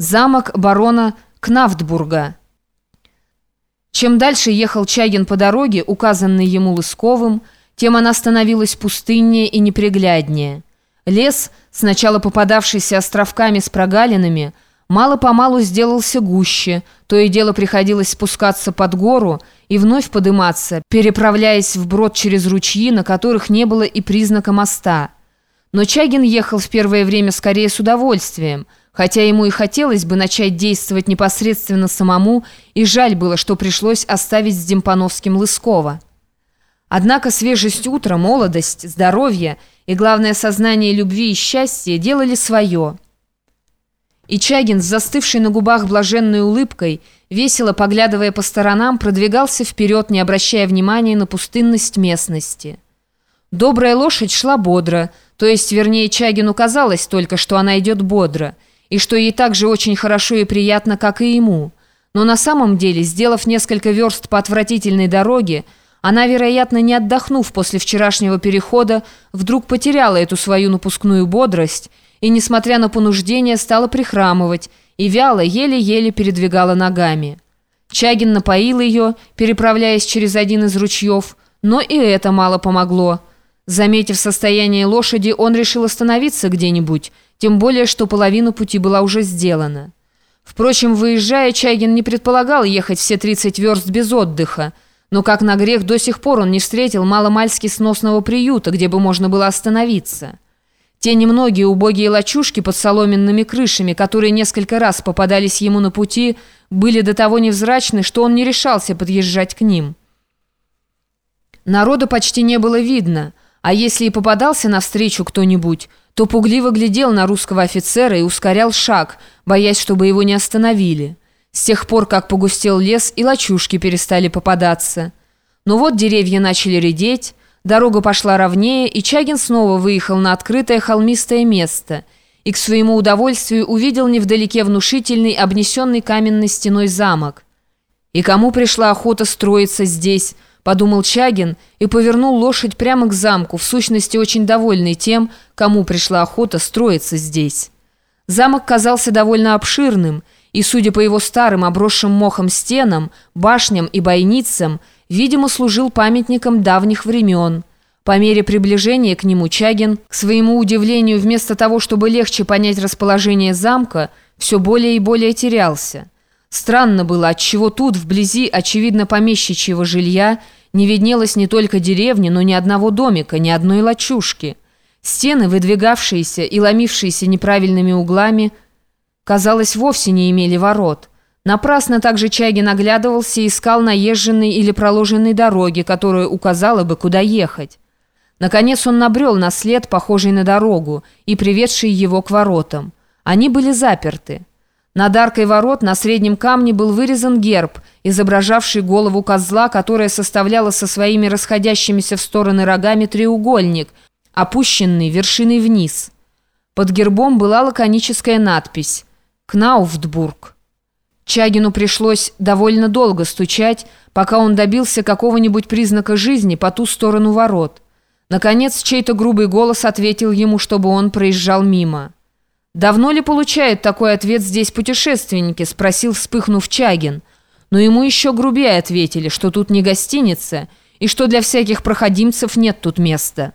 Замок барона Кнафтбурга. Чем дальше ехал Чагин по дороге, указанной ему Лысковым, тем она становилась пустыннее и непригляднее. Лес, сначала попадавшийся островками с прогалинами, мало-помалу сделался гуще, то и дело приходилось спускаться под гору и вновь подыматься, переправляясь вброд через ручьи, на которых не было и признака моста. Но Чагин ехал в первое время скорее с удовольствием – хотя ему и хотелось бы начать действовать непосредственно самому, и жаль было, что пришлось оставить с Демпановским Лыскова. Однако свежесть утра, молодость, здоровье и, главное, сознание любви и счастья делали свое. И Чагин, с застывшей на губах блаженной улыбкой, весело поглядывая по сторонам, продвигался вперед, не обращая внимания на пустынность местности. Добрая лошадь шла бодро, то есть, вернее, Чагину казалось только, что она идет бодро – и что ей так же очень хорошо и приятно, как и ему. Но на самом деле, сделав несколько верст по отвратительной дороге, она, вероятно, не отдохнув после вчерашнего перехода, вдруг потеряла эту свою напускную бодрость и, несмотря на понуждение, стала прихрамывать и вяло, еле-еле передвигала ногами. Чагин напоил ее, переправляясь через один из ручьев, но и это мало помогло. Заметив состояние лошади, он решил остановиться где-нибудь, тем более, что половина пути была уже сделана. Впрочем, выезжая, Чайгин не предполагал ехать все 30 верст без отдыха, но как на грех до сих пор он не встретил маломальски сносного приюта, где бы можно было остановиться. Те немногие убогие лачушки под соломенными крышами, которые несколько раз попадались ему на пути, были до того невзрачны, что он не решался подъезжать к ним. Народа почти не было видно, а если и попадался навстречу кто-нибудь, то пугливо глядел на русского офицера и ускорял шаг, боясь, чтобы его не остановили. С тех пор, как погустел лес, и лачушки перестали попадаться. Но вот деревья начали редеть, дорога пошла ровнее, и Чагин снова выехал на открытое холмистое место и к своему удовольствию увидел невдалеке внушительный, обнесенный каменной стеной замок. И кому пришла охота строиться здесь –— подумал Чагин и повернул лошадь прямо к замку, в сущности очень довольный тем, кому пришла охота строиться здесь. Замок казался довольно обширным, и, судя по его старым обросшим мохом стенам, башням и бойницам, видимо, служил памятником давних времен. По мере приближения к нему Чагин, к своему удивлению, вместо того, чтобы легче понять расположение замка, все более и более терялся. Странно было, отчего тут, вблизи, очевидно, помещичьего жилья, не виднелось не только деревни, но ни одного домика, ни одной лачушки. Стены, выдвигавшиеся и ломившиеся неправильными углами, казалось, вовсе не имели ворот. Напрасно также Чагин оглядывался и искал наезженной или проложенной дороги, которая указала бы, куда ехать. Наконец он набрел на след, похожий на дорогу, и приведший его к воротам. Они были заперты. Над аркой ворот на среднем камне был вырезан герб, изображавший голову козла, которая составляла со своими расходящимися в стороны рогами треугольник, опущенный вершиной вниз. Под гербом была лаконическая надпись «Кнауфтбург». Чагину пришлось довольно долго стучать, пока он добился какого-нибудь признака жизни по ту сторону ворот. Наконец, чей-то грубый голос ответил ему, чтобы он проезжал мимо. «Давно ли получают такой ответ здесь путешественники?» – спросил, вспыхнув Чагин. Но ему еще грубее ответили, что тут не гостиница и что для всяких проходимцев нет тут места.